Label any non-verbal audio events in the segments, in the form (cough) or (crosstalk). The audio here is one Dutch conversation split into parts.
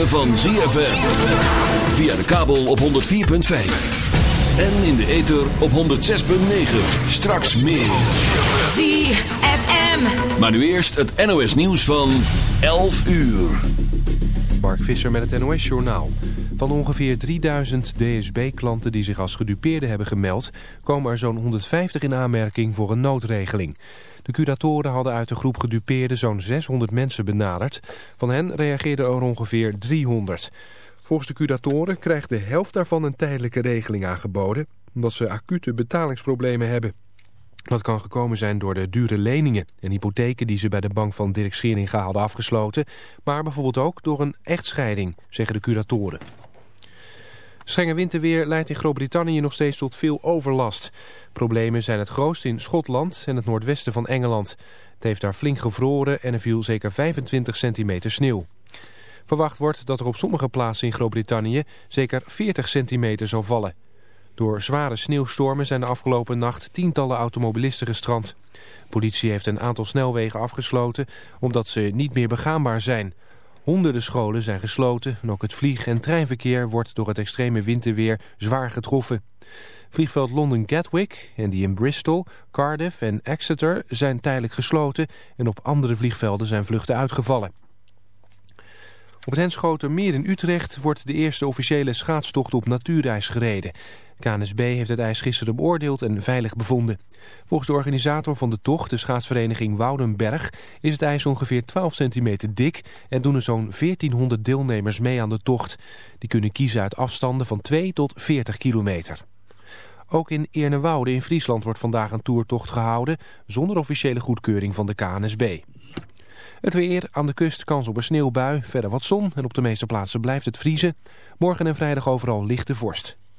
ritme van ZFM. Via de kabel op 104.5. En in de ether op 106.9. Straks meer. ZFM. Maar nu eerst het NOS nieuws van 11 uur. Mark Visser met het NOS Journaal. Van ongeveer 3000 DSB-klanten die zich als gedupeerde hebben gemeld... komen er zo'n 150 in aanmerking voor een noodregeling. De curatoren hadden uit de groep gedupeerden zo'n 600 mensen benaderd. Van hen reageerden er ongeveer 300. Volgens de curatoren krijgt de helft daarvan een tijdelijke regeling aangeboden... omdat ze acute betalingsproblemen hebben. Dat kan gekomen zijn door de dure leningen en hypotheken die ze bij de bank van Dirk Scheringa hadden afgesloten, maar bijvoorbeeld ook door een echtscheiding, zeggen de curatoren. Strenge winterweer leidt in Groot-Brittannië nog steeds tot veel overlast. Problemen zijn het grootst in Schotland en het noordwesten van Engeland. Het heeft daar flink gevroren en er viel zeker 25 centimeter sneeuw. Verwacht wordt dat er op sommige plaatsen in Groot-Brittannië zeker 40 centimeter zal vallen. Door zware sneeuwstormen zijn de afgelopen nacht tientallen automobilisten gestrand. Politie heeft een aantal snelwegen afgesloten omdat ze niet meer begaanbaar zijn... Honderden scholen zijn gesloten en ook het vlieg- en treinverkeer wordt door het extreme winterweer zwaar getroffen. Vliegveld London Gatwick en die in Bristol, Cardiff en Exeter zijn tijdelijk gesloten en op andere vliegvelden zijn vluchten uitgevallen. Op het meer in Utrecht wordt de eerste officiële schaatstocht op natuurreis gereden. KNSB heeft het ijs gisteren beoordeeld en veilig bevonden. Volgens de organisator van de tocht, de schaatsvereniging Woudenberg, is het ijs ongeveer 12 centimeter dik en doen er zo'n 1400 deelnemers mee aan de tocht. Die kunnen kiezen uit afstanden van 2 tot 40 kilometer. Ook in Eernewoude in Friesland wordt vandaag een toertocht gehouden, zonder officiële goedkeuring van de KNSB. Het weer aan de kust kans op een sneeuwbui, verder wat zon en op de meeste plaatsen blijft het vriezen. Morgen en vrijdag overal lichte vorst.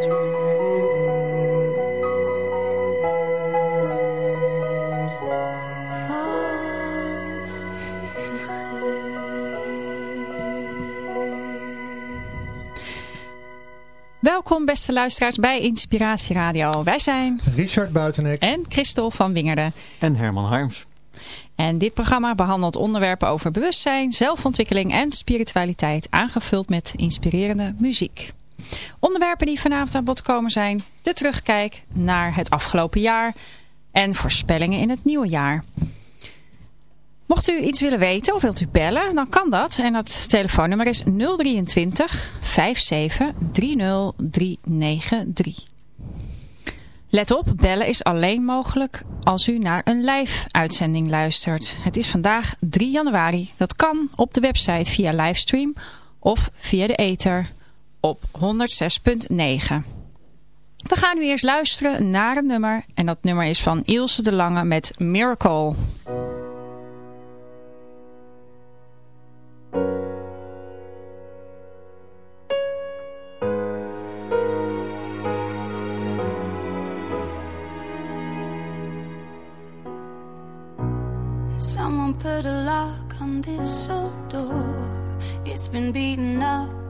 Welkom beste luisteraars bij Inspiratie Radio. Wij zijn Richard Buitenek en Christel van Wingerden en Herman Harms. En dit programma behandelt onderwerpen over bewustzijn, zelfontwikkeling en spiritualiteit, aangevuld met inspirerende muziek. Onderwerpen die vanavond aan bod komen zijn de terugkijk naar het afgelopen jaar en voorspellingen in het nieuwe jaar. Mocht u iets willen weten of wilt u bellen, dan kan dat. En dat telefoonnummer is 023 57 30 393. Let op, bellen is alleen mogelijk als u naar een live uitzending luistert. Het is vandaag 3 januari. Dat kan op de website via livestream of via de ether op 106.9. We gaan nu eerst luisteren naar een nummer. En dat nummer is van Ilse de Lange met Miracle. put a lock on this old door. It's been beaten up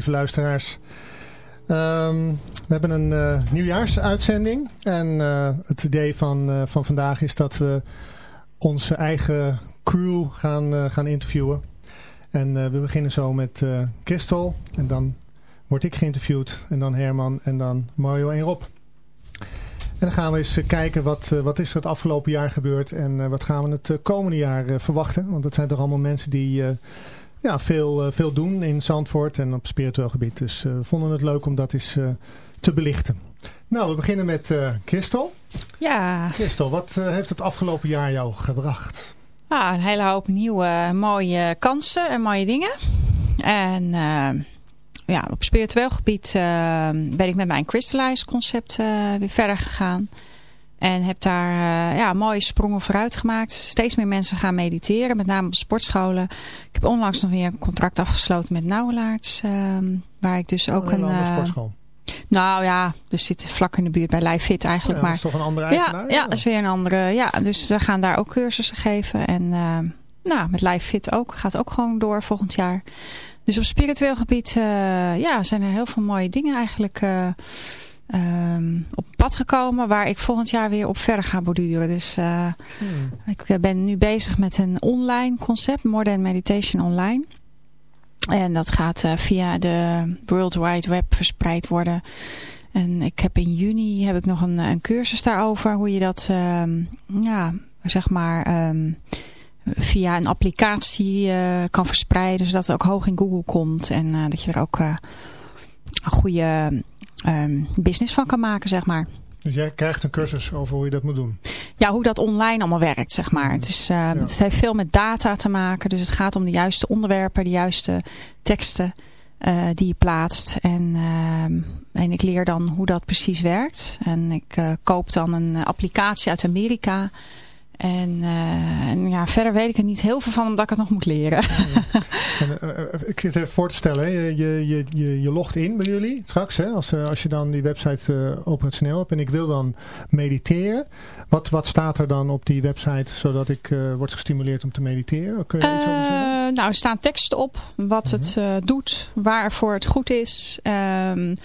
lieve luisteraars. Ehm, we hebben een uh, nieuwjaarsuitzending. En uh, het idee van, uh, van vandaag is dat we onze eigen crew gaan, gaan interviewen. En we beginnen zo met Christel. En dan word ik geïnterviewd. En dan Herman. En dan Mario en Rob. En dan gaan we eens kijken wat, wat is er het afgelopen jaar gebeurd. En wat gaan we het komende jaar verwachten. Want dat zijn toch allemaal mensen die ja, veel, eh, veel doen in Zandvoort en op spiritueel gebied. Dus uh, we vonden het leuk om dat eens uh, te belichten. Nou, we beginnen met Christel. Ja. Christel, wat heeft het afgelopen jaar jou gebracht? Ah, een hele hoop nieuwe mooie kansen en mooie dingen. En ja, op spiritueel gebied ben ik met mijn Crystallize concept weer verder gegaan. En heb daar uh, ja, mooie sprongen vooruit gemaakt. Steeds meer mensen gaan mediteren, met name op sportscholen. Ik heb onlangs nog weer een contract afgesloten met Nauwelaarts. Uh, waar ik dus ook een... een uh, sportschool. Nou ja, dus zit vlak in de buurt bij Live Fit eigenlijk. Ja, maar, dat is toch een andere ja, eigenaar? ja, dat is weer een andere. Ja, dus we gaan daar ook cursussen geven. En uh, nou, met Live Fit ook. Gaat ook gewoon door volgend jaar. Dus op spiritueel gebied uh, ja, zijn er heel veel mooie dingen eigenlijk uh, um, op pad gekomen. Waar ik volgend jaar weer op verder ga borduren. Dus hmm. ik ben nu bezig met een online concept. Modern Meditation Online. En dat gaat uh, via de World Wide Web verspreid worden. En ik heb in juni heb ik nog een, een cursus daarover. Hoe je dat, um, ja, zeg maar, um, via een applicatie uh, kan verspreiden. Zodat het ook hoog in Google komt. En uh, dat je er ook een goede um, business van kan maken, zeg maar. Dus jij krijgt een cursus over hoe je dat moet doen? Ja, hoe dat online allemaal werkt, zeg maar. Het, is, uh, ja. het heeft veel met data te maken. Dus het gaat om de juiste onderwerpen, de juiste teksten uh, die je plaatst. En, uh, en ik leer dan hoe dat precies werkt. En ik uh, koop dan een applicatie uit Amerika... En, uh, en, ja, verder weet ik er niet heel veel van, omdat ik het nog moet leren. en, uh, ik zit even voor te stellen, je, je, je, je logt in bij jullie straks, hè, als, uh, als je dan die website operationeel hebt. En ik wil dan mediteren. Wat, wat staat er dan op die website, zodat ik word gestimuleerd om te mediteren? Kun je iets over zeggen? Nou, er staan teksten op, wat het uh, doet, waarvoor het goed is... Um,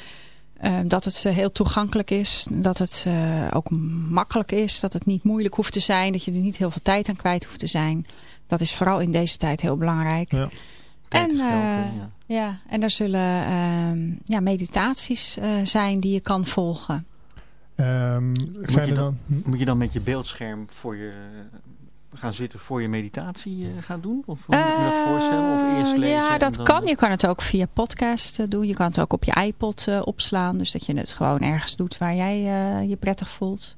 Uh, dat het uh, heel toegankelijk is. Dat het uh, ook makkelijk is. Dat het niet moeilijk hoeft te zijn. Dat je er niet heel veel tijd aan kwijt hoeft te zijn. Dat is vooral in deze tijd heel belangrijk. Ja. En, uh, ja. ja. en er zullen ja, meditaties zijn die je kan volgen. Um, moet, je dan, dan, moet je dan met je beeldscherm voor je gaan zitten voor je meditatie uh, gaan doen? Of hoe moet je dat voorstellen? Of eerst lezen? Ja, dat dan... kan. Je kan het ook via podcast uh, doen. Je kan het ook op je iPod uh, opslaan. Dus dat je het gewoon ergens doet waar jij je prettig voelt.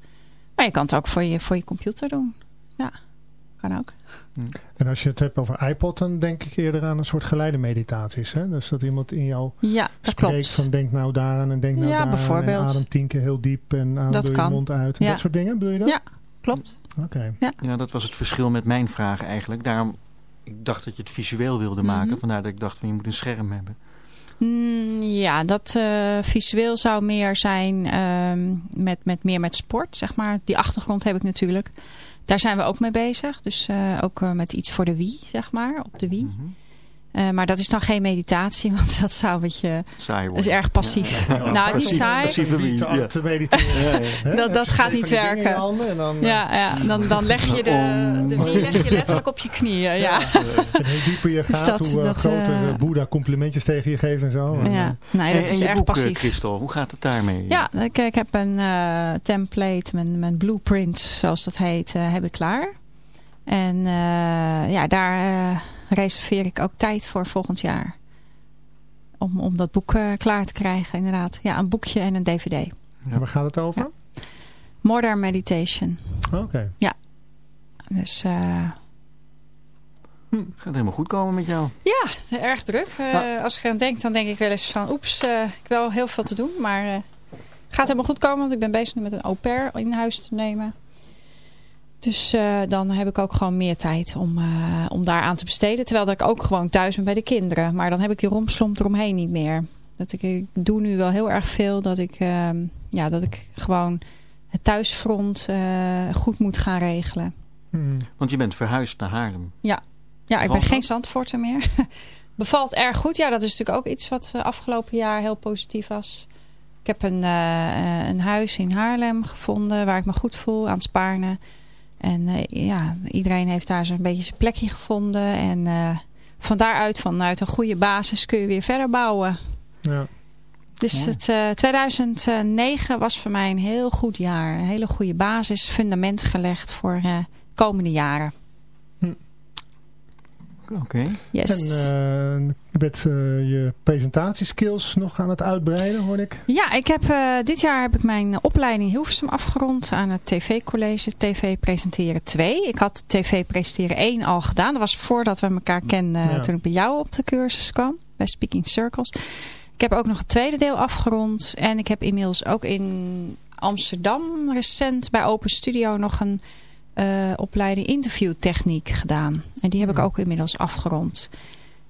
Maar je kan het ook voor je, voor je computer doen. Ja, kan ook. En als je het hebt over iPod, dan denk ik eerder aan een soort geleide meditaties. Hè? Dus dat iemand in jou ja, dat spreekt klopt. van denk nou daaraan en denk nou ja, daaraan. bijvoorbeeld. En adem tien keer heel diep en adem dat door kan. je mond uit. En ja. Dat soort dingen, bedoel je dat? Ja, klopt. Oké. Okay. Ja. ja, dat was het verschil met mijn vraag eigenlijk. Daarom, ik dacht dat je het visueel wilde maken. Mm -hmm. Vandaar dat ik dacht van je moet een scherm hebben. Mm, ja, dat uh, visueel zou meer zijn um, met, met meer met sport, zeg maar. Die achtergrond heb ik natuurlijk. Daar zijn we ook mee bezig. Dus uh, ook uh, met iets voor de Wii, zeg maar, op de Wii. Mm -hmm. Uh, maar dat is dan geen meditatie, (laughs) want dat zou een beetje... Saai Dat is erg passief. Ja, ja, nou, niet saai. passief. Niet te, Ja. te mediteren. Dat, dat gaat niet je werken. handen en dan, Ja, ja dan, dan leg je de, de Wii leg je letterlijk op je knieën. Ja. (laughs) En hoe dieper je Dus gaat, dat- hoe uh, dat, groter uh, Boeddha complimentjes tegen je geeft en zo. En, Ja, nee, dat en is je erg boek, eh, passief. Christel, hoe gaat het daarmee? Ja, ik, ik heb een uh, template, mijn, mijn blueprint, zoals dat heet, uh, heb ik klaar. En uh, ja, daar uh, reserveer ik ook tijd voor volgend jaar. Om, om dat boek uh, klaar te krijgen, inderdaad. Ja, een boekje en een dvd. En waar gaat het over? Ja. Modern Meditation. Oké. Okay. Dus uh, Hm, gaat helemaal goed komen met jou. ja, erg druk. Uh, Ja. Als ik aan denk, dan denk ik wel eens van... Oeps, uh, ik heb wel heel veel te doen. Maar uh, gaat helemaal goed komen. Want ik ben bezig met een au pair in huis te nemen. Dus uh, dan heb ik ook gewoon meer tijd om, uh, om daar aan te besteden. Terwijl dat ik ook gewoon thuis ben bij de kinderen. Maar dan heb ik die rompslomp eromheen niet meer. Dat ik, ik doe nu wel heel erg veel. Dat ik, uh, ja, dat ik gewoon het thuisfront uh, goed moet gaan regelen. Hmm. Want je bent verhuisd naar Haarlem. Ja, ja ik ben geen? Zandvoorter meer. (laughs) Bevalt erg goed. Ja, dat is natuurlijk ook iets wat afgelopen jaar heel positief was. Ik heb een, uh, een huis in Haarlem gevonden waar ik me goed voel aan het Spaarne. En uh, ja, iedereen heeft daar zo'n beetje zijn plekje gevonden. En uh, van daaruit, vanuit een goede basis, kun je weer verder bouwen. Ja. Dus Mooi. het, uh, 2009 was voor mij een heel goed jaar. Een hele goede basis, fundament gelegd voor uh, komende jaren. Oké. Okay. Yes. En uh, je bent uh, je presentatieskills nog aan het uitbreiden, hoor ik. Ja, ik heb, uh, dit jaar heb ik mijn opleiding Hilversum afgerond aan het TV-college TV Presenteren 2. Ik had TV Presenteren 1 al gedaan. Dat was voordat we elkaar kenden ja. toen ik bij jou op de cursus kwam. Bij Speaking Circles. Ik heb ook nog het tweede deel afgerond. En ik heb inmiddels ook in Amsterdam recent bij Open Studio nog een uh, opleiding interviewtechniek gedaan. En die heb ik ook inmiddels afgerond.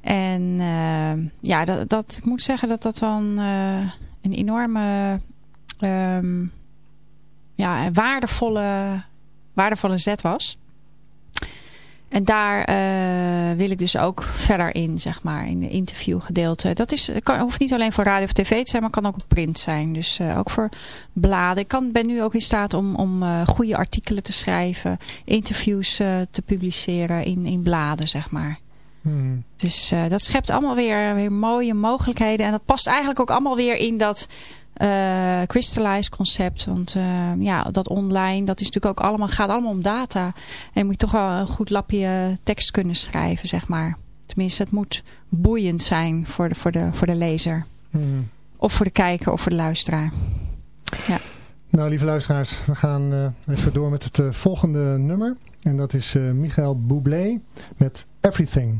En uh, ja, dat, dat, ik moet zeggen dat dat wel een, uh, een enorme ehm, ja, waardevolle, waardevolle zet was. En daar uh, wil ik dus ook verder in, zeg maar, in de interviewgedeelte. Dat is, kan, hoeft niet alleen voor radio of tv te zijn, maar kan ook op print zijn. Dus uh, ook voor bladen. Ik kan, ben nu ook in staat om, om uh, goede artikelen te schrijven, interviews te publiceren in, in bladen, zeg maar. Hmm. Dus dat schept allemaal weer, weer mooie mogelijkheden. En dat past eigenlijk ook allemaal weer in dat uh, Crystallize concept. Want uh, ja, dat online, dat is natuurlijk ook allemaal, gaat allemaal om data. En je moet toch wel een goed lapje tekst kunnen schrijven, zeg maar. Tenminste, het moet boeiend zijn voor de, voor de, voor de lezer. Hmm. Of voor de kijker of voor de luisteraar. Ja. Nou, lieve luisteraars, we gaan uh, even door met het volgende nummer. En dat is Michael Bublé met Everything.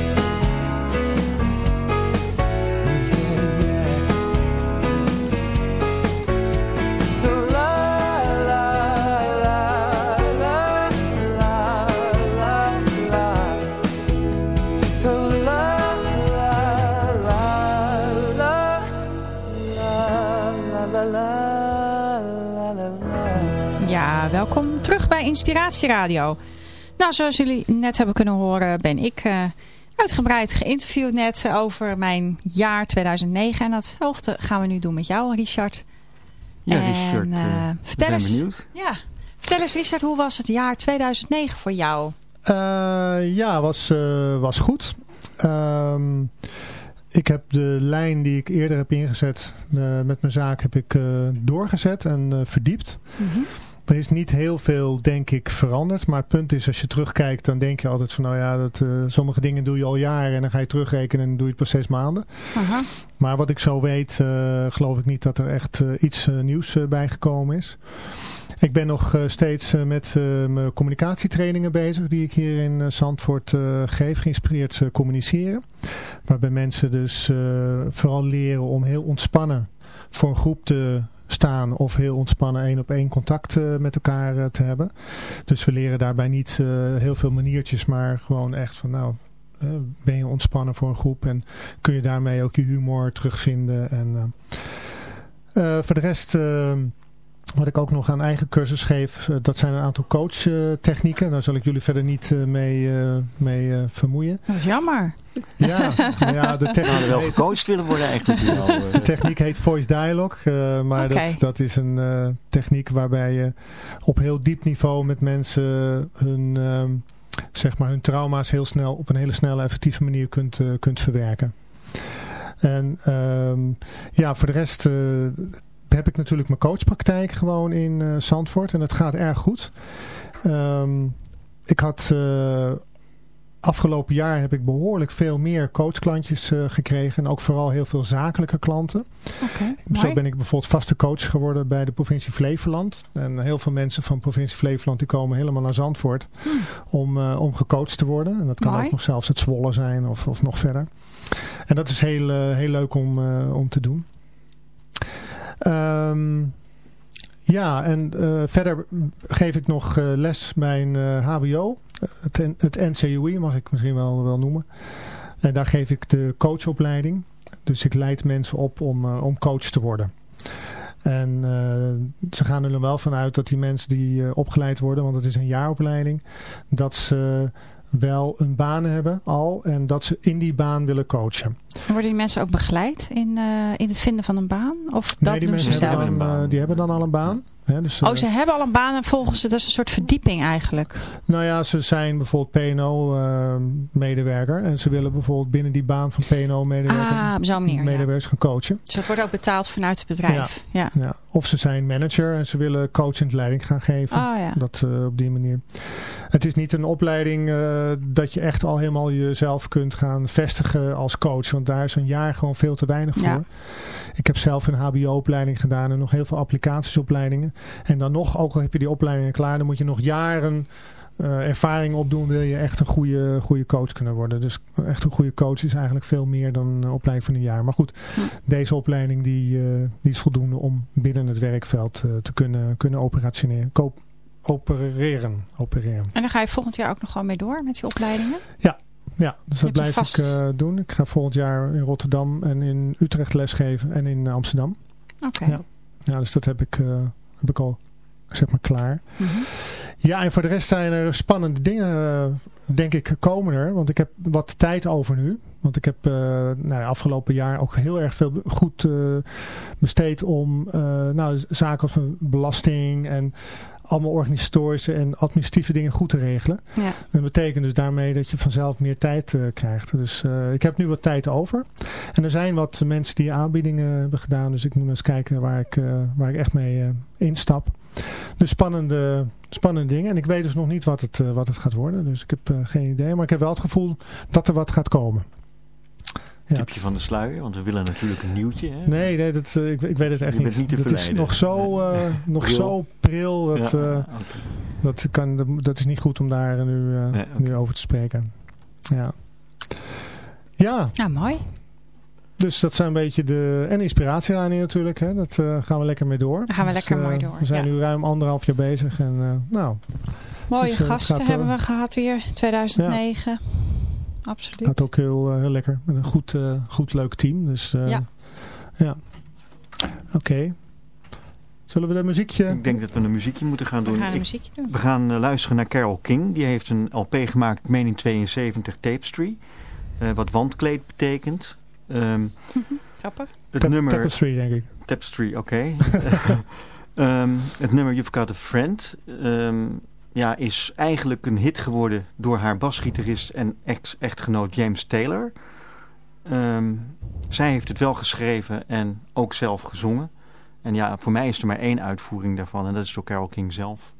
Inspiratieradio. Nou, zoals jullie net hebben kunnen horen ben ik uh, uitgebreid geïnterviewd net over mijn jaar 2009. En datzelfde gaan we nu doen met jou, Richard. Ja, Richard, en, uh, vertel eens, benieuwd. Ja, vertel eens Richard, hoe was het jaar 2009 voor jou? Uh, ja, was, was goed. Ehm, ik heb de lijn die ik eerder heb ingezet met mijn zaak heb ik doorgezet en verdiept. Mm er is niet heel veel, denk ik, veranderd. Maar het punt is, als je terugkijkt, dan denk je altijd van, nou ja, dat, uh, sommige dingen doe je al jaren en dan ga je terugrekenen en dan doe je het pas zes maanden. Aha. Maar wat ik zo weet, uh, geloof ik niet dat er echt uh, iets nieuws bijgekomen is. Ik ben nog steeds met mijn communicatietrainingen bezig die ik hier in Zandvoort geef, geïnspireerd communiceren. Waarbij mensen dus vooral leren om heel ontspannen voor een groep te staan of heel ontspannen één op één contact uh, met elkaar uh, te hebben. Dus we leren daarbij niet uh, heel veel maniertjes, maar gewoon echt van nou, ben je ontspannen voor een groep en kun je daarmee ook je humor terugvinden. En voor de rest wat ik ook nog aan eigen cursus geef, eh, dat zijn een aantal coachtechnieken. Daar zal ik jullie verder niet eh, mee, mee vermoeien. Dat is jammer. Ja, ja de (laughs) techniek nou, wel gecoacht willen worden eigenlijk. de techniek heet Voice Dialogue. maar okay. dat, dat is een techniek waarbij je op heel diep niveau met mensen hun, ehm, zeg maar hun trauma's heel snel, op een hele snelle effectieve manier kunt, kunt verwerken. En ehm, ja, voor de rest heb ik natuurlijk mijn coachpraktijk gewoon in uh, Zandvoort. En dat gaat erg goed. Um, ik had... Uh, afgelopen jaar heb ik behoorlijk veel meer coachklantjes uh, gekregen. En ook vooral heel veel zakelijke klanten. Okay, Zo ben ik bijvoorbeeld vaste coach geworden bij de provincie Flevoland. En heel veel mensen van provincie Flevoland die komen helemaal naar Zandvoort hmm. om, uh, om gecoacht te worden. En dat kan mooi. ook nog zelfs het Zwolle zijn of, of nog verder. En dat is heel, uh, heel leuk om, om te doen. Um, ja, en uh, verder geef ik nog uh, les uh, hbo. Het, het NCUI mag ik misschien wel, wel noemen. En daar geef ik de coachopleiding. Dus ik leid mensen op om, om coach te worden. En ze gaan er wel vanuit dat die mensen die opgeleid worden, want het is een jaaropleiding, dat ze wel een baan hebben al en dat ze in die baan willen coachen. Worden die mensen ook begeleid in, uh, in het vinden van een baan? Of nee, dat die doen mensen ze zelf? dan, uh, die hebben dan al een baan. Dus, oh, uh, ze hebben al een baan en volgen ze, dat is een soort verdieping eigenlijk. Nou ja, ze zijn bijvoorbeeld PNO-medewerker en ze willen bijvoorbeeld binnen die baan van PNO-medewerker ah, medewerkers ja. gaan coachen. Dus dat wordt ook betaald vanuit het bedrijf. Ja. Ja. ja. Of ze zijn manager en ze willen coachend leiding gaan geven. Ja. Dat uh, op die manier. Het is niet een opleiding uh, dat je echt al helemaal jezelf kunt gaan vestigen als coach. Want daar is een jaar gewoon veel te weinig voor. Ik heb zelf een hbo-opleiding gedaan en nog heel veel applicatiesopleidingen. En dan nog, ook al heb je die opleidingen klaar, dan moet je nog jaren uh, ervaring opdoen. Wil je echt een goede, goede coach kunnen worden. Dus echt een goede coach is eigenlijk veel meer dan een opleiding van een jaar. Maar goed, deze opleiding die, uh, die is voldoende om binnen het werkveld uh, te kunnen, kunnen operationeren. Koop, opereren, opereren. En dan ga je volgend jaar ook nog gewoon mee door met die opleidingen? Ja, ja dus dat blijf vast- ik uh, doen. Ik ga volgend jaar in Rotterdam en in Utrecht lesgeven en in Amsterdam. Oké. Ja. Ja, dus dat heb ik, uh, heb ik al zeg maar klaar. Ja, en voor de rest zijn er spannende dingen, uh, denk ik, komen er. Want ik heb wat tijd over nu. Want ik heb uh, nou, afgelopen jaar ook heel erg veel goed uh, besteed om nou, zaken als belasting en allemaal organisatorische en administratieve dingen goed te regelen. Ja. Dat betekent dus daarmee dat je vanzelf meer tijd uh, krijgt. Dus uh, ik heb nu wat tijd over. En er zijn wat mensen die aanbiedingen hebben gedaan. Dus ik moet eens kijken waar ik, uh, waar ik echt mee instap. Dus spannende, spannende dingen. En ik weet dus nog niet wat het, wat het gaat worden. Dus ik heb geen idee. Maar ik heb wel het gevoel dat er wat gaat komen. Ja, Tipje van de sluier, want we willen natuurlijk een nieuwtje. Hè? Nee, nee dat, uh, ik, ik weet het echt Je niet. niet is nog zo, uh, (laughs) nog pril. zo pril. Dat, ja, uh, okay. dat, kan, dat is niet goed om daar nu, nee, okay. nu over te spreken. Ja. Ja. Ja, mooi. Dus dat zijn een beetje de... En inspiratielijnen natuurlijk. Hè? Dat uh, gaan we lekker mee door. Daar gaan we dus, lekker mooi door. We zijn ja. nu ruim anderhalf jaar bezig. En uh, nou... Mooie dus, gasten hebben we gehad hier. 2009. Absoluut. Gaat ook heel, uh, heel lekker. Met een goed, uh, goed leuk team. Dus uh, ja. ja. Oké. Okay. Zullen we de muziekje... Ik denk dat we een muziekje moeten gaan doen. We gaan een muziekje doen. We gaan luisteren naar Carol King. Die heeft een LP gemaakt, meen in 72, Tapestry. wat wandkleed betekent. Um, (laughs) Grappig. Het nummer... Tapestry, denk ik. Tapestry, oké. Okay. (laughs) um, het nummer You've Got a Friend... Um, ja, is eigenlijk een hit geworden door haar basgitarist en ex-echtgenoot James Taylor. Um, zij heeft het wel geschreven en ook zelf gezongen. En ja, voor mij is er maar één uitvoering daarvan en dat is door Carole King zelf.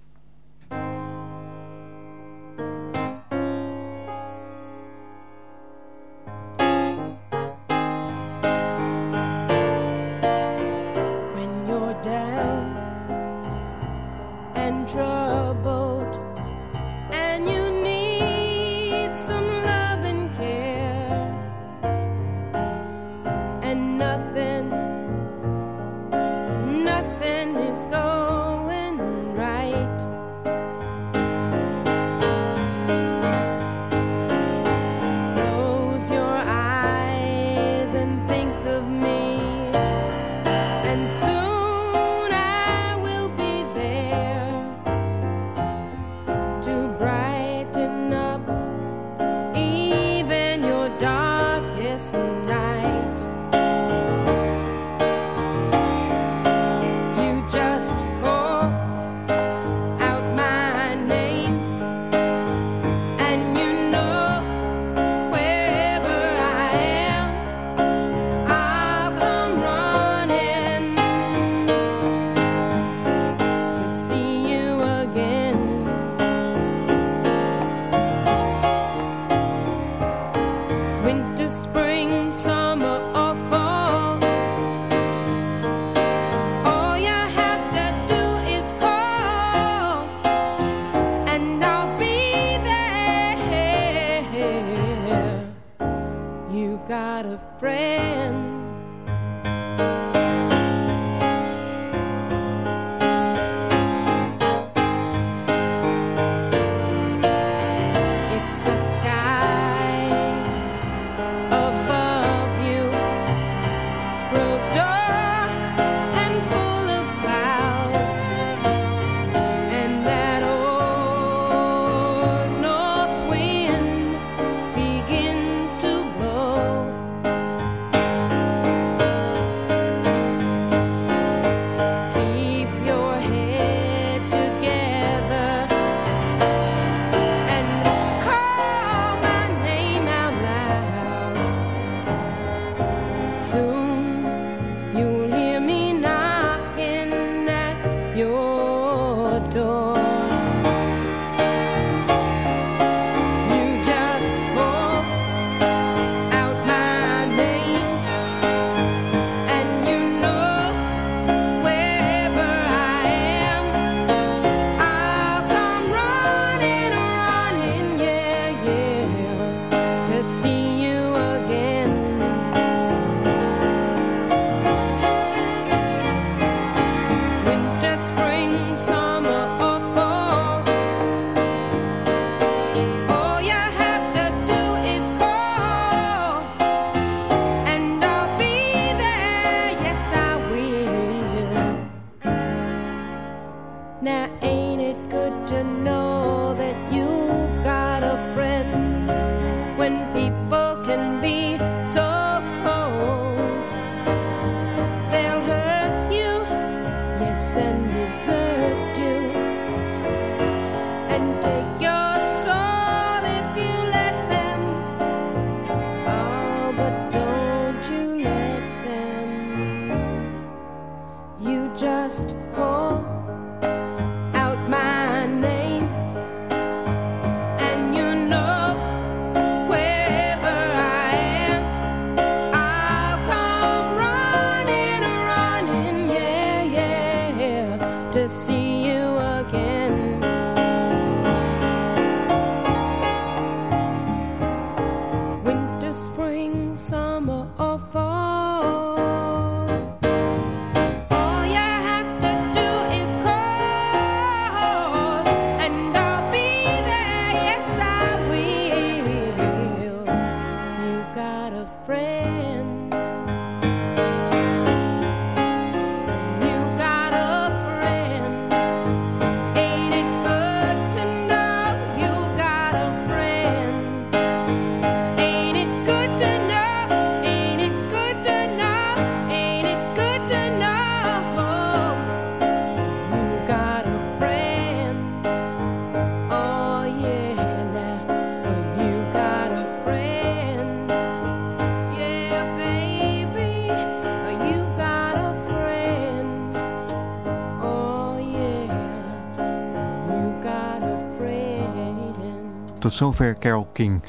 Tot zover Carol King.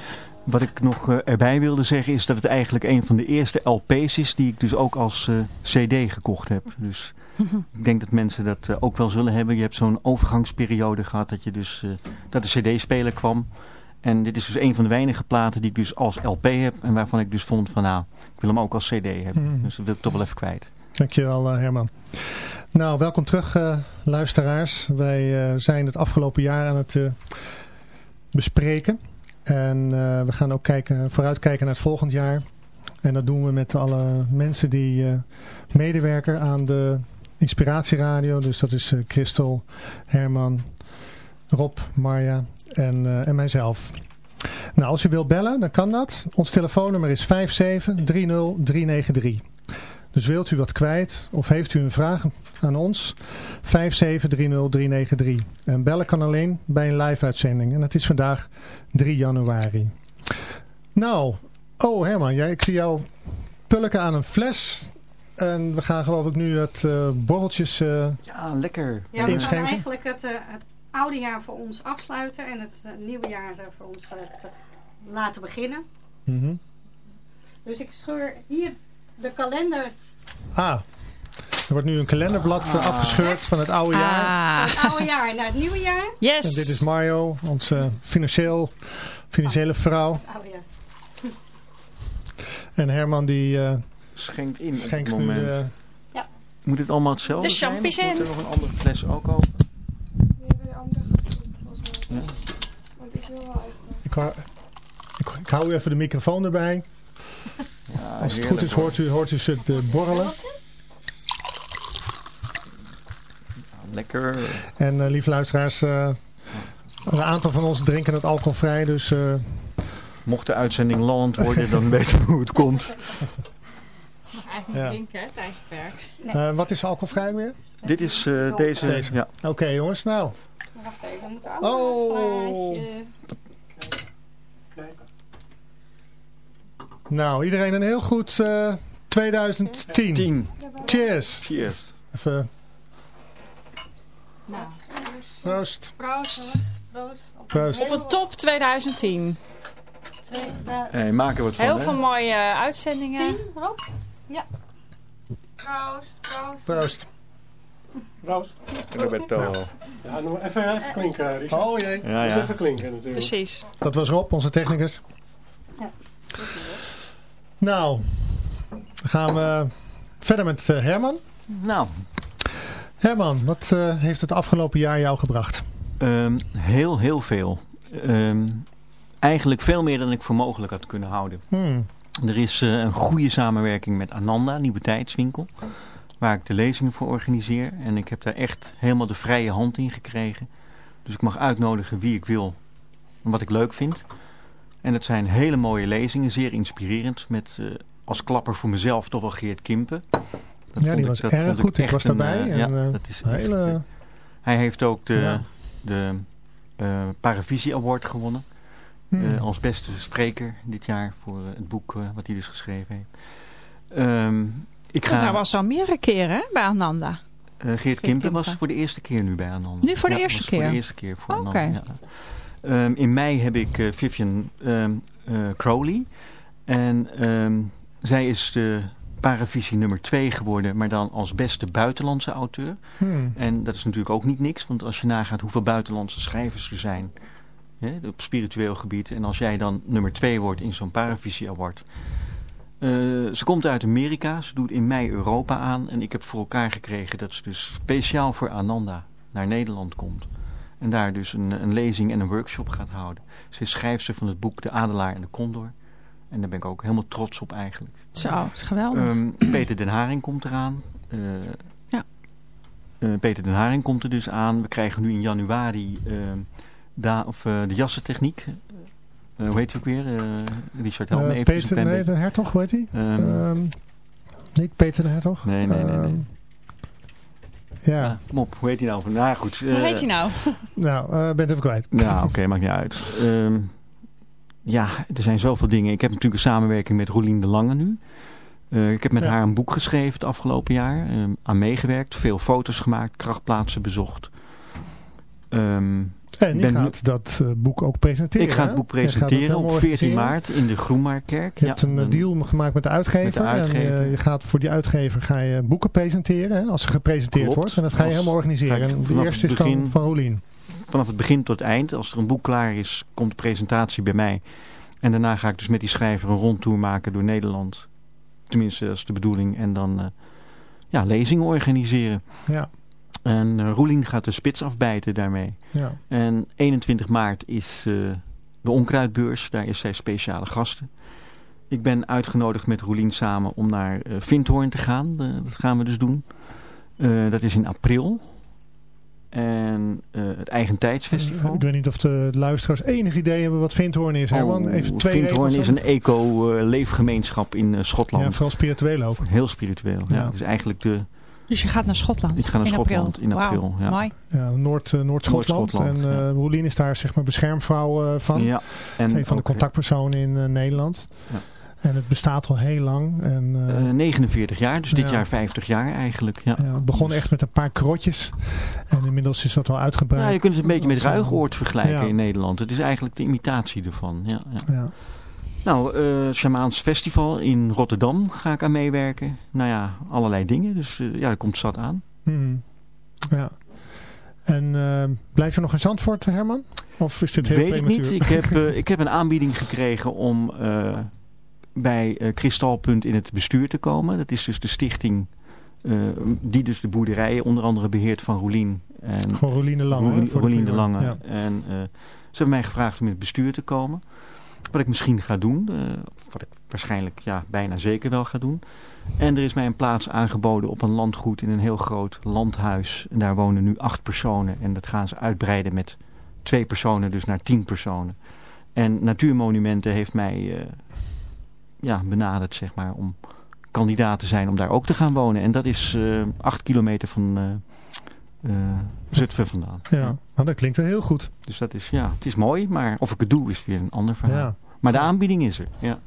Wat ik nog uh, erbij wilde zeggen is dat het eigenlijk een van de eerste LP's is die ik dus ook als uh, cd gekocht heb. Dus (laughs) ik denk dat mensen dat uh, ook wel zullen hebben. Je hebt zo'n overgangsperiode gehad dat, je dus, dat de cd-speler kwam. En dit is dus een van de weinige platen die ik dus als LP heb. En waarvan ik dus vond van nou, ik wil hem ook als cd hebben. Mm. Dus dat wil ik toch wel even kwijt. Dankjewel Herman. Nou, welkom terug luisteraars. Wij zijn het afgelopen jaar aan het bespreken. En uh, we gaan ook kijken, vooruitkijken naar het volgend jaar. En dat doen we met alle mensen die uh, medewerken aan de Inspiratieradio. Dus dat is uh, Christel, Herman, Rob, Marja en, en mijzelf. Nou, als u wilt bellen, dan kan dat. Ons telefoonnummer is 5730393. Dus wilt u wat kwijt of heeft u een vraag aan ons? 5730393. En bellen kan alleen bij een live uitzending. En het is vandaag 3 januari. Nou, oh Herman, jij, ik zie jou pulken aan een fles. En we gaan geloof ik nu het uh, borreltjes uh, ja, lekker. Ja, we gaan eigenlijk het, uh, het oude jaar voor ons afsluiten. En het nieuwe jaar voor ons laten beginnen. Mm -hmm. Dus ik scheur hier de kalender. Ah, er wordt nu een kalenderblad ah. afgescheurd van het oude jaar. Ah. Van het oude jaar naar het nieuwe jaar. Yes. En dit is Mario, onze financieel, financiële vrouw. Oh, ja. En Herman die uh, schenkt in schenkt op het moment. Nu, uh, ja. Moet het allemaal hetzelfde de zijn? Moet er nog een andere fles ook al? Ja. Want ik wil wel even. Ik, hou, ik, ik hou even de microfoon erbij. (laughs) Ja, Als het goed is, hoort u, hoort u ze borrelen. Lekker. En uh, lieve luisteraars, uh, een aantal van ons drinken het alcoholvrij, dus... Uh... Mocht de uitzending land worden, dan (laughs) weten we hoe het komt. Eigenlijk ja. drinken hè, tijdens het werk. Nee. wat is alcoholvrij weer? Dit is deze. deze. Ja. Oké okay, jongens, nou. Wacht even, we moeten allemaal oh. een Nou, iedereen een heel goed uh, 2010. 10. Cheers. Cheers. Even. Nou. Proost. Proost. Proost. Proost. Op een top 2010. Twee, hey, maak er wat van. Heel hè? veel mooie uitzendingen. 10, Rob? Ja. Proost, proost. Proost. Proost. Roberto. Nou. Ja, nog even, even klinken, Richard. Oh jee. Ja, ja. Even klinken natuurlijk. Precies. Dat was Rob, onze technicus. Ja. Nou, dan gaan we verder met uh, Herman. Nou. Herman, wat uh, heeft het afgelopen jaar jou gebracht? Um, heel, heel veel. Um, eigenlijk veel meer dan ik voor mogelijk had kunnen houden. Hmm. Er is uh, een goede samenwerking met Ananda, Nieuwe Tijdswinkel. Waar ik de lezingen voor organiseer. En ik heb daar echt helemaal de vrije hand in gekregen. Dus ik mag uitnodigen wie ik wil. En wat ik leuk vind. En het zijn hele mooie lezingen, zeer inspirerend. Met uh, als klapper voor mezelf toch wel Geert Kimpen. Dat ja, die was erg goed. Ik, ik was daarbij. Een, en, ja, uh, dat is hele... echt, hij heeft ook de, ja. de uh, Paravisie Award gewonnen. Hmm. als beste spreker dit jaar voor het boek wat hij dus geschreven heeft. Um, ik Want ga, hij was al meerdere keren hè, bij Ananda. Geert, Geert Kimpen was voor de eerste keer nu bij Ananda. Nu voor de ja, eerste was keer? voor de eerste keer voor Oké. okay. Um, In mei heb ik uh, Vivian um, uh, Crowley. En um, zij is de Paravisie nummer 2 geworden, maar dan als beste buitenlandse auteur. Hmm. En dat is natuurlijk ook niet niks, want als je nagaat hoeveel buitenlandse schrijvers er zijn hè, op spiritueel gebied. En als jij dan nummer 2 wordt in zo'n Paravisie Award. Uh, ze komt uit Amerika, ze doet in mei Europa aan. En ik heb voor elkaar gekregen dat ze dus speciaal voor Ananda naar Nederland komt. En daar dus een, een lezing en een workshop gaat houden. Ze is schrijfster van het boek De Adelaar en de Condor. En daar ben ik ook helemaal trots op eigenlijk. Zo, is geweldig. Um, Peter den Haring komt eraan. Uh, ja. Uh, Peter den Haring komt er dus aan. We krijgen nu in januari uh, da, of, de jassentechniek. hoe heet hij ook weer? Richard, even. Peter nee, de Hertog, hoe heet hij? Um, um, niet Peter de Hertog? Nee, nee, nee. nee. Ja. Ah, kom op, hoe heet hij nou? Nou goed. Hoe heet hij nou? (laughs) nou, uh, ben het even kwijt. Ja, oké, okay, maakt niet uit. Um, ja, er zijn zoveel dingen. Ik heb natuurlijk een samenwerking met Rolien de Lange nu. Uh, ik heb met ja. haar een boek geschreven het afgelopen jaar. Um, aan meegewerkt, veel foto's gemaakt, krachtplaatsen bezocht. Um, En die ben gaat dat uh, boek ook presenteren. Ik ga het boek presenteren op 14 maart in de Groenmaarkerk. Je ja, hebt een dan, deal gemaakt met de uitgever. Met de uitgever. En uh, je gaat voor die uitgever ga je boeken presenteren. Hè, als ze gepresenteerd Klopt. wordt. En dat ga je Als, helemaal organiseren. En de eerste is dan van Rolien. Vanaf het begin tot het eind. Als er een boek klaar is, komt de presentatie bij mij. En daarna ga ik dus met die schrijver een rondtour maken door Nederland. Tenminste, dat is de bedoeling. En dan uh, ja, lezingen organiseren. Ja. En uh, Roelien gaat de spits afbijten daarmee. Ja. En 21 maart is uh, de onkruidbeurs. Daar is zij speciale gasten. Ik ben uitgenodigd met Roelien samen om naar uh, Vindhoorn te gaan. dat gaan we dus doen. dat is in april. En het Eigentijdsfestival. Ik weet niet of de luisteraars enig idee hebben wat Vindhoorn is. Oh, Even twee Vindhoorn is een eco-leefgemeenschap in Schotland. Ja, vooral spiritueel over. Heel spiritueel. Ja. ja. Het is eigenlijk de... Dus je gaat naar Schotland? Ik ga naar in Schotland april. in april. Wow. Ja. Mooi. Ja, Noord, uh, Noord-Schotland. Noord en uh, ja. Roelien is daar zeg maar beschermvrouw uh, van. Ja. En een van de contactpersonen in Nederland. Ja. En het bestaat al heel lang. En, uh, 49 jaar, dus dit ja. jaar 50 jaar eigenlijk. Ja. ja het begon echt met een paar krotjes. En inmiddels is dat al uitgebreid. Ja, je kunt het een beetje met ruigoord vergelijken in Nederland. Het is eigenlijk de imitatie ervan. Ja, ja. Nou, uh, Shamaans Festival in Rotterdam ga ik aan meewerken. Nou ja, allerlei dingen. Dus uh, ja, er komt zat aan. Hmm. Ja. En uh, blijf je nog in Zandvoort, Herman? Of is dit heel Weet prematuur? ik niet. Ik heb, uh, (laughs) ik heb een aanbieding gekregen om bij Kristalpunt in het bestuur te komen. Dat is dus de stichting die dus de boerderijen onder andere beheert van Roelien. En Roelien de Lange. Roelien, Roelien de Lange. Ja. En ze hebben mij gevraagd om in het bestuur te komen. Wat ik misschien ga doen. Uh, wat ik waarschijnlijk ja, bijna zeker wel ga doen. En er is mij een plaats aangeboden op een landgoed in een heel groot landhuis. En daar wonen nu acht personen. En dat gaan ze uitbreiden met twee personen, dus naar tien personen. En Natuurmonumenten heeft mij uh, ja, benaderd, zeg maar, om kandidaat te zijn om daar ook te gaan wonen. En dat is uh, acht kilometer van uh, Zutphen vandaan. Ja, nou, dat klinkt wel heel goed. Dus dat is, ja, het is mooi, maar of ik het doe is weer een ander verhaal. Ja. Maar de aanbieding is er, ja.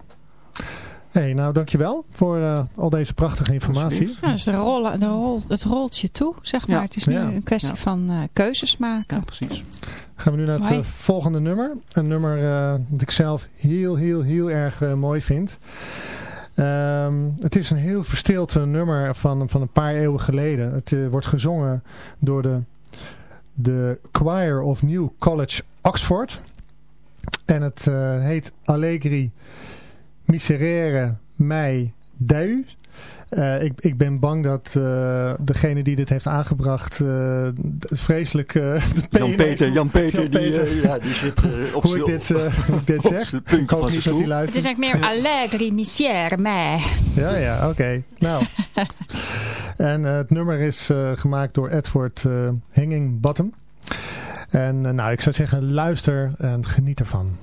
Hey, nou dankjewel voor uh, al deze prachtige informatie. Ja, dus de rollen, de rol, het rolt je toe, zeg maar. Ja. Het is nu Ja. een kwestie Ja. van uh, keuzes maken. Ja, precies. Gaan we nu naar het uh, volgende nummer. Een nummer uh, dat ik zelf heel, heel, heel erg uh, mooi vind. Um, het is een heel verstild nummer van, van een paar eeuwen geleden. Het uh, wordt gezongen door de, de Choir of New College Oxford. En het uh, heet Allegri Miserere Mei Deu. Uh, ik, ik ben bang dat uh, degene die dit heeft aangebracht uh, vreselijk... (laughs) Jan-Peter, Jan-Peter, Jan die, ja, die zit op Hoe ik dit, hoe ik dit zeg. Ik hoop niet dat hij Het luistert. is eigenlijk meer Allegri Missière mij. Ja, ja, oké. Okay. Nou. (laughs) en het nummer is gemaakt door Edward Hanging Bottom. En nou, ik zou zeggen, luister en geniet ervan.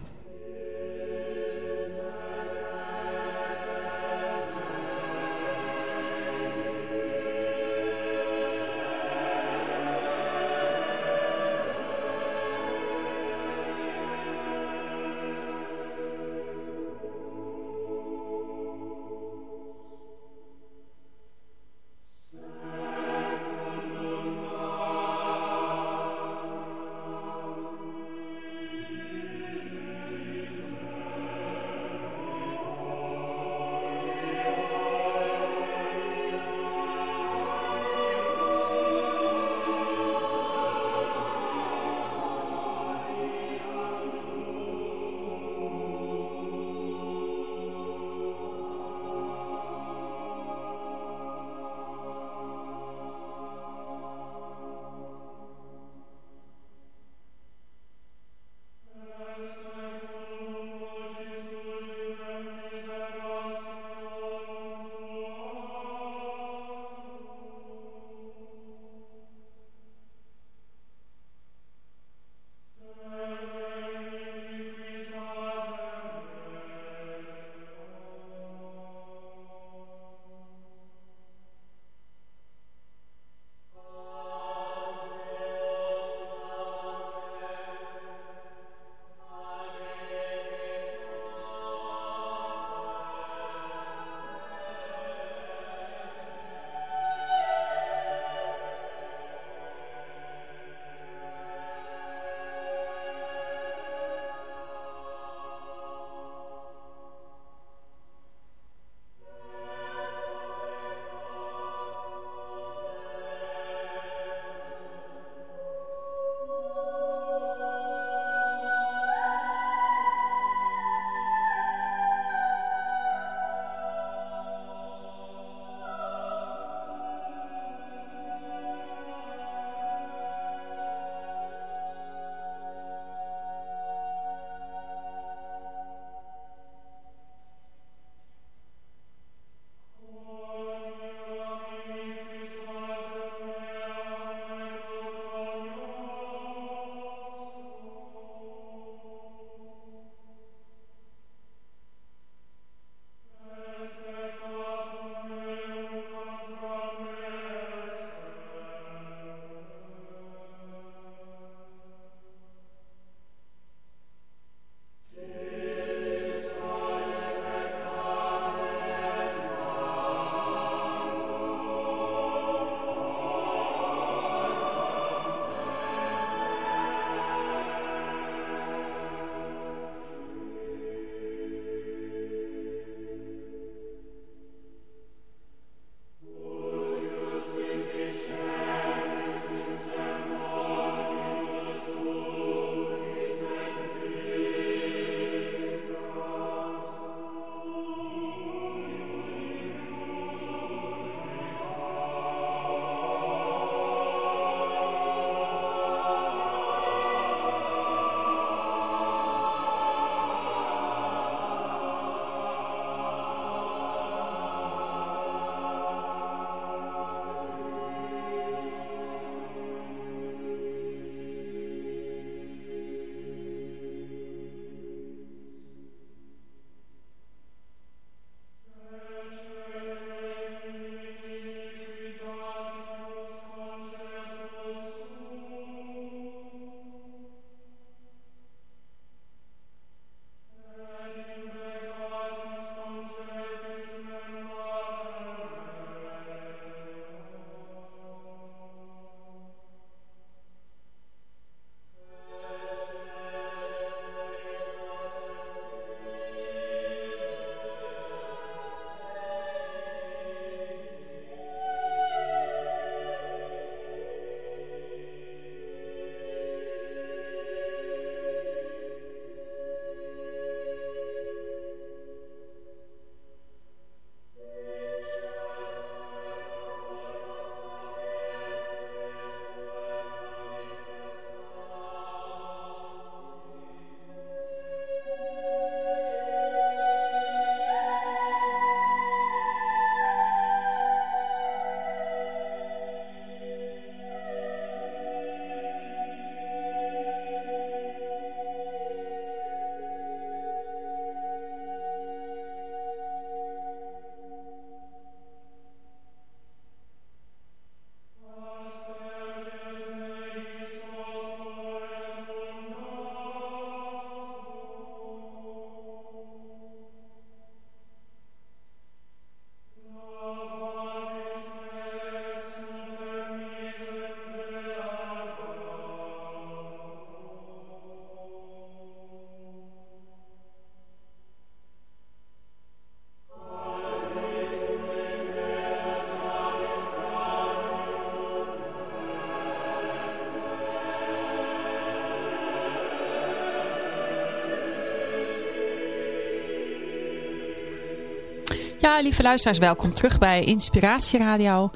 Ja, lieve luisteraars, welkom terug bij Inspiratie Radio.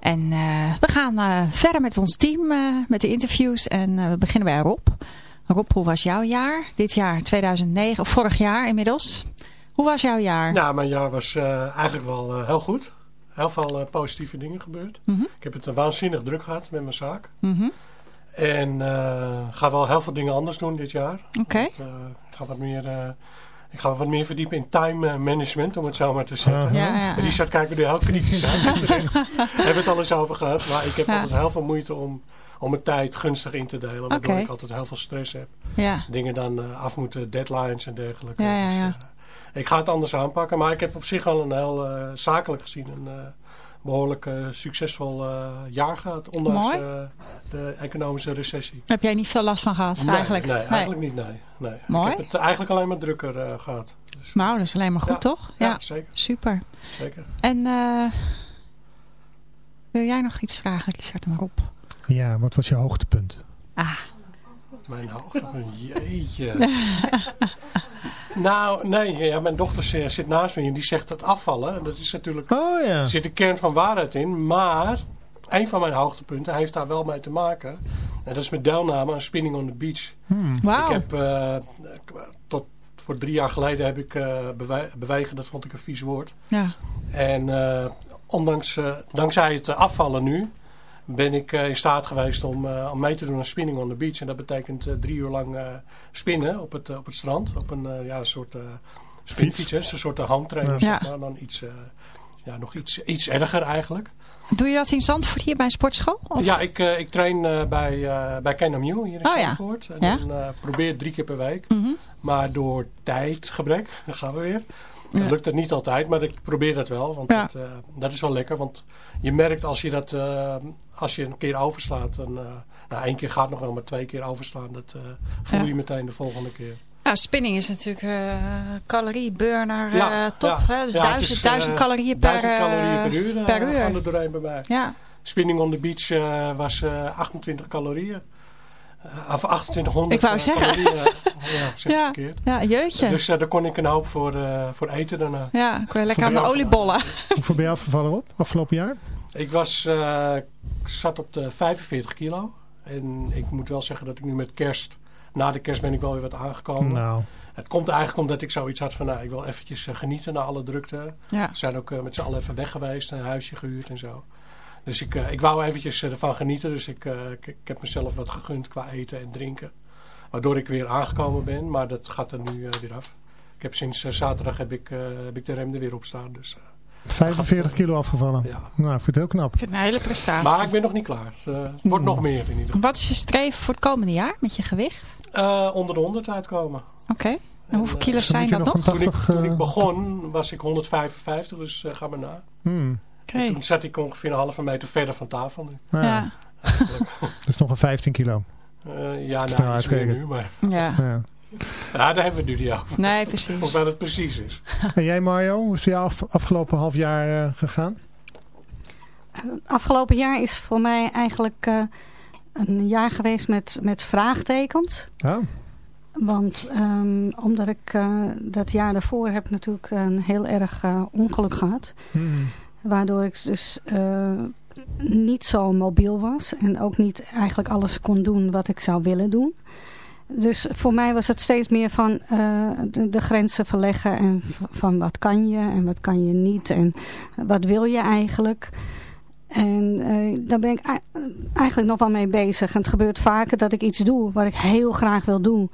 En uh, we gaan uh, verder met ons team, uh, met de interviews. En we beginnen bij Rob. Rob, hoe was jouw jaar? Dit jaar, 2009, of vorig jaar inmiddels. Hoe was jouw jaar? Nou, mijn jaar was eigenlijk wel heel goed. Heel veel positieve dingen gebeurd. Mm -hmm. Ik heb het waanzinnig druk gehad met mijn zaak. Mm -hmm. En ga wel heel veel dingen anders doen dit jaar. Oké. Okay. ik ga wat meer... Ik ga wat meer verdiepen in time management, om het zo maar te zeggen. Ja, ja, ja. Richard kijkt me nu heel kritisch aan. Daar (laughs) hebben we het al eens over gehad. Maar ik heb altijd heel veel moeite om, om mijn tijd gunstig in te delen. Waardoor okay. ik altijd heel veel stress heb. Ja. Dingen dan uh, af moeten, deadlines en dergelijke. Dus, uh, ik ga het anders aanpakken. Maar ik heb op zich al een heel zakelijk gezien een behoorlijk succesvol jaar gehad. Ondanks de economische recessie. Heb jij niet veel last van gehad nee, eigenlijk? Nee, eigenlijk niet. Nee. nee. Mooi. Ik heb het eigenlijk alleen maar drukker gehad. Dus, nou, dat is alleen maar goed, ja, toch? Ja, zeker. Super. Zeker. En uh, wil jij nog iets vragen, Richard en Rob? Ja, wat was je hoogtepunt? Ah. Mijn hoogtepunt? Jeetje. (laughs) nou, nee. Ja, mijn dochter zit naast me en die zegt het afvallen. Dat is natuurlijk... Oh ja. Er zit een kern van waarheid in. Maar een van mijn hoogtepunten heeft daar wel mee te maken. En dat is mijn deelname aan Spinning on the Beach. Hmm. Wow. Ik heb uh, tot voor drie jaar geleden heb ik uh, bewe bewegen, dat vond ik een vies woord. Ja. En uh, ondanks, uh, dankzij het afvallen nu, ben ik in staat geweest om, om mee te doen aan spinning on the beach. En dat betekent drie uur lang spinnen op het, op het strand. Op een ja, soort spinfiets, een soort handtrainer, ja. zeg maar. Dan iets, ja, nog iets, iets erger eigenlijk. Doe je dat in Zandvoort hier bij een sportschool? Of? Ja, ik, uh, ik train uh, bij, uh, bij KNMU hier in oh, Zandvoort. Ja. En ja? dan probeer drie keer per week. Mm -hmm. Maar door tijdgebrek, dan gaan we weer. Ja. lukt het niet altijd, maar ik probeer dat wel. Want ja. dat, dat, is wel lekker. Want je merkt als je dat als je een keer overslaat. Dan, nou, één keer gaat nog wel, maar twee keer overslaan. Dat voel je meteen de volgende keer. Ja, spinning is natuurlijk calorieburner top. Hè? Dus duizend, is, duizend calorieën per, duizend calorieën per uur. per uur. Er doorheen bij mij. Ja. Spinning on the beach was 28 calorieën. Of 2800 Ik wou zeggen. calorieën. ja, (laughs) zeg ja, verkeerd. ja, jeutje. Dus daar kon ik een hoop voor, voor eten daarna. Ja, kon je lekker aan de oliebollen. (laughs) Hoeveel ben je afgevallen op afgelopen jaar? Ik was, zat op de 45 kilo. En ik moet wel zeggen dat ik nu met kerst na de kerst ben ik wel weer wat aangekomen. Nou. Het komt eigenlijk omdat ik zoiets had van, nou, ik wil eventjes uh, genieten na alle drukte. Ja. We zijn ook uh, met z'n allen even weg geweest, een huisje gehuurd en zo. Dus ik, uh, ik wou eventjes ervan genieten. Dus ik, ik, ik, heb mezelf wat gegund qua eten en drinken. Waardoor ik weer aangekomen ben, maar dat gaat er nu weer af. Ik heb sinds zaterdag heb ik, heb ik de rem er weer op staan. Dus, 45 kilo afgevallen. Ja. Nou, ik vind het heel knap. Ik vind het een hele prestatie. Maar ik ben nog niet klaar. Het uh, wordt nog meer in ieder geval. Wat is je streven voor het komende jaar met je gewicht? Uh, onder de 100 uitkomen. Oké. Okay. En hoeveel kilo's zijn dat nog? nog? Toen, ik, toen ik begon was ik 155, dus uh, ga maar na. Hmm. Okay. Toen zat ik ongeveer een halve meter verder van tafel nu. Ja. ja. (laughs) dat is nog een 15 kilo. Uh, ja, nou, iets meer nu, maar... Ja. ja. Ja, daar hebben we het nu niet over. Nee, precies. Of wat het precies is. En jij Mario, hoe is het jou afgelopen half jaar uh, gegaan? Afgelopen jaar is voor mij eigenlijk uh, een jaar geweest met, met vraagtekens. Oh. Want um, omdat ik uh, dat jaar daarvoor heb natuurlijk een heel erg ongeluk gehad. Hmm. Waardoor ik dus niet zo mobiel was. En ook niet eigenlijk alles kon doen wat ik zou willen doen. Dus voor mij was het steeds meer van uh, de, grenzen verleggen en van wat kan je en wat kan je niet en wat wil je eigenlijk. En uh, daar ben ik eigenlijk nog wel mee bezig. Het gebeurt vaker dat ik iets doe wat ik heel graag wil doen.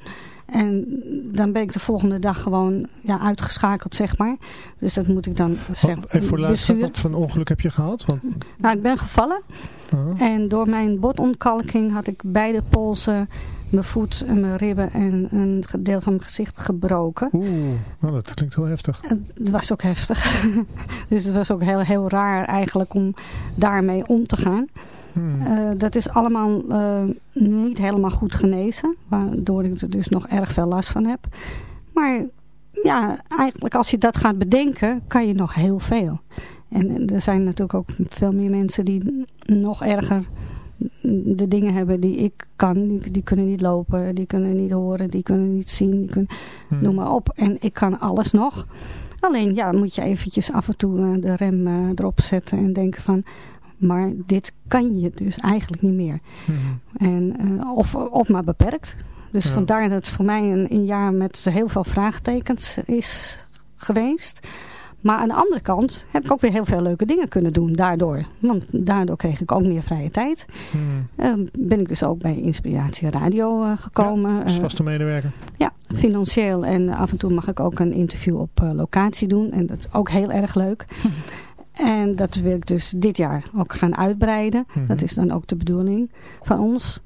En dan ben ik de volgende dag gewoon ja, uitgeschakeld, zeg maar. Dus dat moet ik dan zeggen. Even voor luisteren, wat voor ongeluk heb je gehad? Want... Nou, ik ben gevallen. Oh. En door mijn botontkalking had ik beide polsen, mijn voet en mijn ribben en een deel van mijn gezicht gebroken. Oeh, nou, dat klinkt heel heftig. Het was ook heftig. (laughs) dus het was ook heel, heel raar eigenlijk om daarmee om te gaan. Hmm. Uh, dat is allemaal uh, niet helemaal goed genezen. Waardoor ik er dus nog erg veel last van heb. Maar ja, eigenlijk als je dat gaat bedenken, kan je nog heel veel. En er zijn natuurlijk ook veel meer mensen die nog erger de dingen hebben die ik kan. Die, die kunnen niet lopen, die kunnen niet horen, die kunnen niet zien. Die kunnen, Hmm. Noem maar op. En ik kan alles nog. Alleen ja, moet je eventjes af en toe de rem erop zetten en denken van... Maar dit kan je dus eigenlijk niet meer. Mhm. en, of, of maar beperkt. Dus Ja. vandaar dat het voor mij een, een jaar met heel veel vraagtekens is geweest. Maar aan de andere kant heb ik ook weer heel veel leuke dingen kunnen doen daardoor. Want daardoor kreeg ik ook meer vrije tijd. Mhm. Eh, ben ik dus ook bij Inspiratie Radio eh, gekomen. Als Eh, vaste medewerker. ja, financieel. En af en toe mag ik ook een interview op eh, locatie doen. En dat is ook heel erg leuk. (laughs) en dat wil ik dus dit jaar ook gaan uitbreiden. Mhm. Dat is dan ook de bedoeling van ons.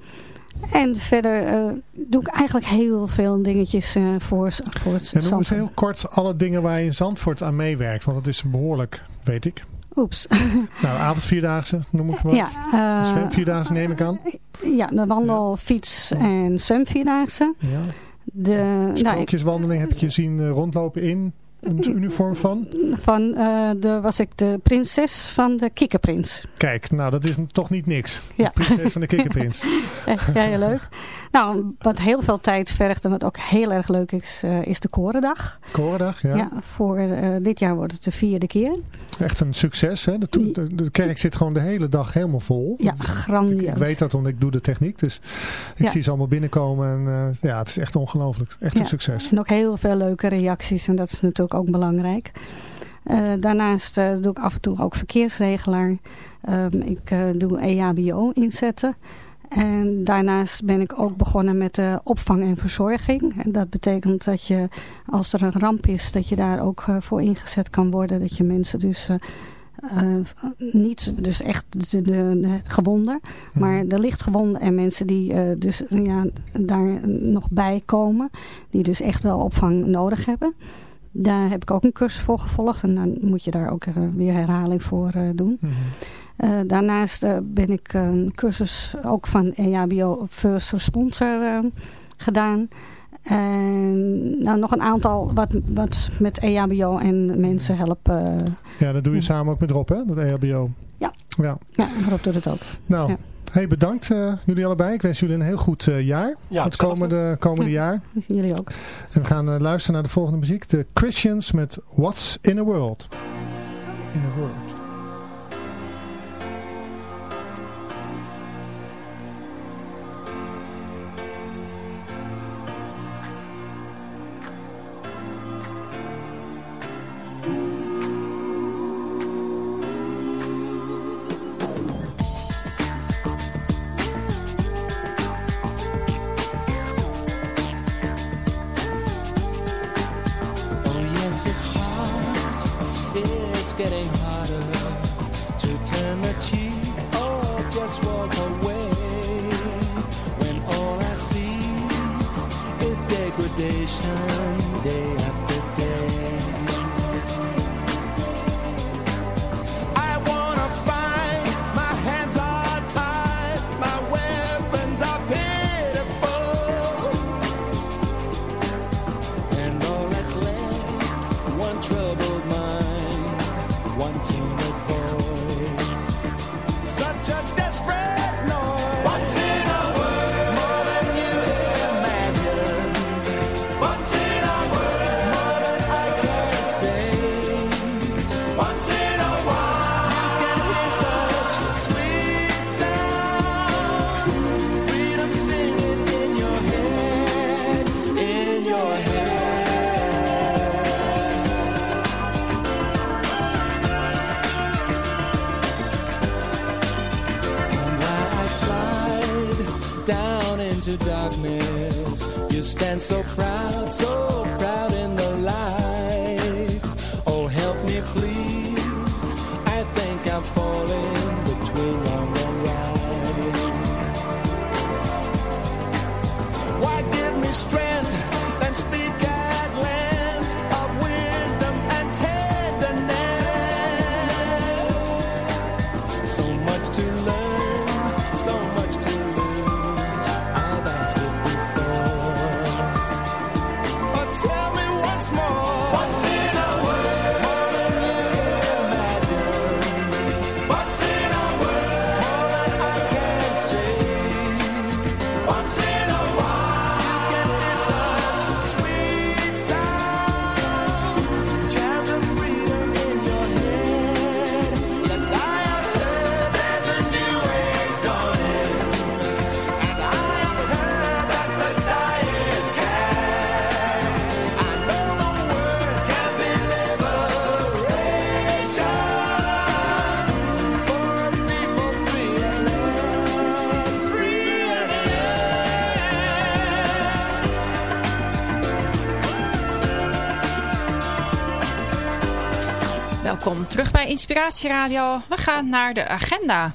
En verder eh, doe ik eigenlijk heel veel dingetjes eh, voor, voor het En noem eens heel kort alle dingen waar je in Zandvoort aan meewerkt. Want dat is behoorlijk, weet ik. Oeps. (laughs) Nou, avondvierdaagse noem ik maar. ja, eh, Zwemvierdaagse neem ik aan. ja, de wandel, fiets en zwemvierdaagse. Ja. De, nou, ik- Sprookjeswandeling heb ik je zien rondlopen in een uniform van. van, eh, de, was ik de prinses van de kikkerprins. Kijk, nou dat is toch niet niks. Ja. Prinses van de kikkerprins. (laughs) Echt heel leuk. Nou, wat heel veel tijd vergt en wat ook heel erg leuk is, eh, is de Korendag. Korendag, ja. Ja. voor eh, dit jaar wordt het de vierde keer. Echt een succes. Hè? De, de, de kerk zit gewoon de hele dag helemaal vol. Ja, Ik, grandioos. ik weet dat, want ik doe de techniek. Dus ik Ja. zie ze allemaal binnenkomen. En ja, het is echt ongelooflijk. Echt Ja. een succes. En ook heel veel leuke reacties en dat is natuurlijk ook belangrijk. Eh, daarnaast eh, doe ik af en toe ook verkeersregelaar. Ehm, ik eh, doe EHBO inzetten. En daarnaast ben ik ook begonnen met de opvang en verzorging. En dat betekent dat je, als er een ramp is, dat je daar ook voor ingezet kan worden. Dat je mensen dus... niet dus echt de, de, de gewonden, maar de lichtgewonden en mensen die dus ja, daar nog bij komen, die dus echt wel opvang nodig hebben. Daar heb ik ook een cursus voor gevolgd en dan moet je daar ook eh, weer herhaling voor eh, doen. Mhm. Eh, daarnaast eh, ben ik een cursus ook van EHBO First Responsor eh, gedaan. En nou, nog een aantal wat, wat met EHBO en mensen helpen. eh, Ja, dat doe je samen ook met Rob, hè? Dat EHBO. Ja. ja. ja, Rob doet het ook. Nou, Ja. Hey, bedankt eh, jullie allebei. Ik wens jullie een heel goed eh, jaar. Ja, het komende, komende Ja. jaar. (laughs) Jullie ook. En we gaan eh, luisteren naar de volgende muziek. De Christians met What's in a World. In a World. Welkom terug bij Inspiratie Radio. We gaan naar de agenda.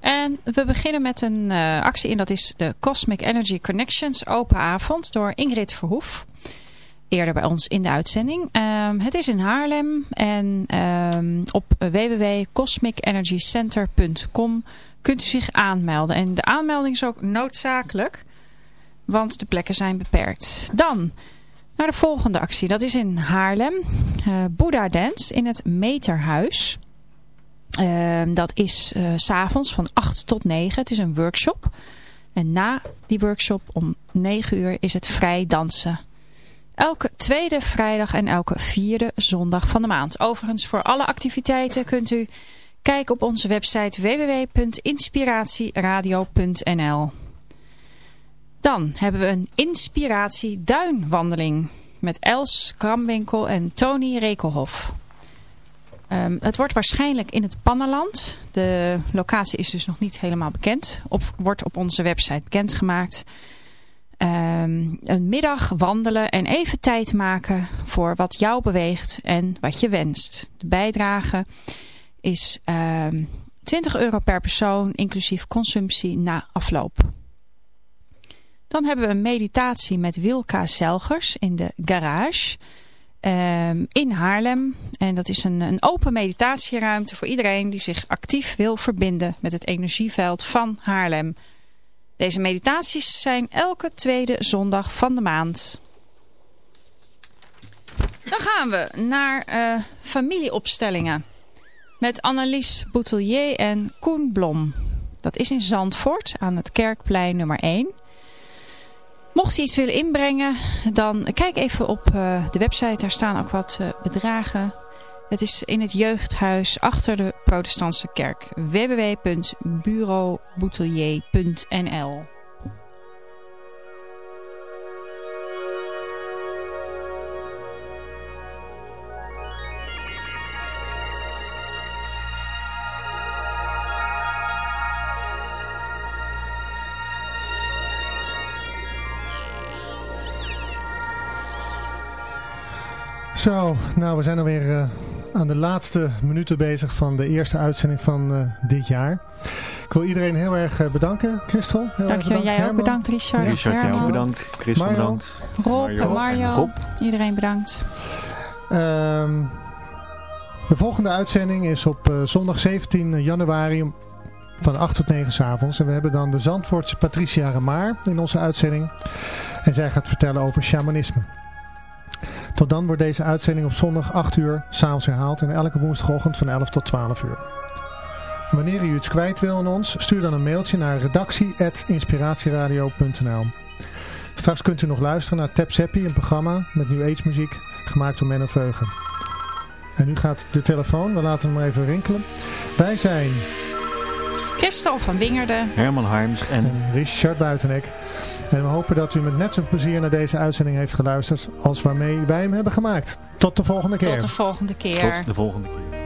En we beginnen met een uh, actie en dat is de Cosmic Energy Connections open avond door Ingrid Verhoef. Eerder bij ons in de uitzending. Um, het is in Haarlem en um, op www.cosmicenergycenter.com kunt u zich aanmelden. En de aanmelding is ook noodzakelijk, want de plekken zijn beperkt. Dan naar de volgende actie. Dat is in Haarlem. Uh, Dance in het Meterhuis. Uh, dat is uh, s'avonds van 8 tot 9. Het is een workshop. En na die workshop om 9 uur is het vrij dansen. Elke tweede vrijdag en elke vierde zondag van de maand. Overigens voor alle activiteiten kunt u kijken op onze website www.inspiratieradio.nl Dan hebben we een inspiratie duinwandeling met Els Kramwinkel en Tony Rekelhof. Um, het wordt waarschijnlijk in het Pannenland. De locatie is dus nog niet helemaal bekend. Wordt op onze website bekendgemaakt. Um, een middag wandelen en even tijd maken voor wat jou beweegt en wat je wenst. De bijdrage is um, 20 euro per persoon, inclusief consumptie na afloop. Dan hebben we een meditatie met Wilka Zelgers in de garage um, in Haarlem. En dat is een, een open meditatieruimte voor iedereen die zich actief wil verbinden met het energieveld van Haarlem. Deze meditaties zijn elke tweede zondag van de maand. Dan gaan we naar uh, familieopstellingen. Met Annelies Boutelier en Koen Blom. Dat is in Zandvoort aan het Kerkplein nummer 1. Mocht je iets willen inbrengen, dan kijk even op uh, de website. Daar staan ook wat uh, bedragen. Het is in het jeugdhuis achter de protestantse kerk. www.bureauboutelier.nl Zo, nou we zijn alweer uh, aan de laatste minuten bezig van de eerste uitzending van uh, dit jaar. Ik wil iedereen heel erg uh, bedanken, Christel. Heel Dank je, jij ook bedankt Richard. Richard, jij ook bedankt. Christel Mario. bedankt. Rob en Mario, Rob. iedereen bedankt. Um, de volgende uitzending is op zondag 17 januari van 8 tot 9 s avonds. En we hebben dan de Zandvoortse Patricia Remaar in onze uitzending. En zij gaat vertellen over shamanisme. Tot dan wordt deze uitzending op zondag 8 uur s'avonds herhaald en elke woensdagochtend van 11 tot 12 uur. En wanneer u iets kwijt wil aan ons, stuur dan een mailtje naar redactie.inspiratieradio.nl Straks kunt u nog luisteren naar Tap Seppi, een programma met New Age muziek, gemaakt door Menno Veugen. En nu gaat de telefoon, we laten hem maar even rinkelen. Wij zijn... Christel van Wingerden. Herman Harms en... en Richard Buitenek. En we hopen dat u met net zoveel plezier naar deze uitzending heeft geluisterd als waarmee wij hem hebben gemaakt. Tot de volgende keer. Tot de volgende keer. Tot de volgende keer.